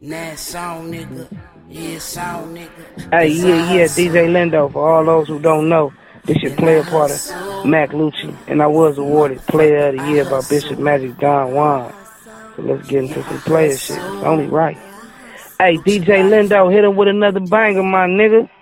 Nassau nigga. Yeah, sound nigga. Hey, yeah, yeah, DJ Lindo. For all those who don't know, this your player part of Mac Lucci, and I was awarded Player of the Year by Bishop Magic Don Juan. So let's get into some player shit. It's only right. Hey, DJ Lindo, hit him with another banger, my nigga.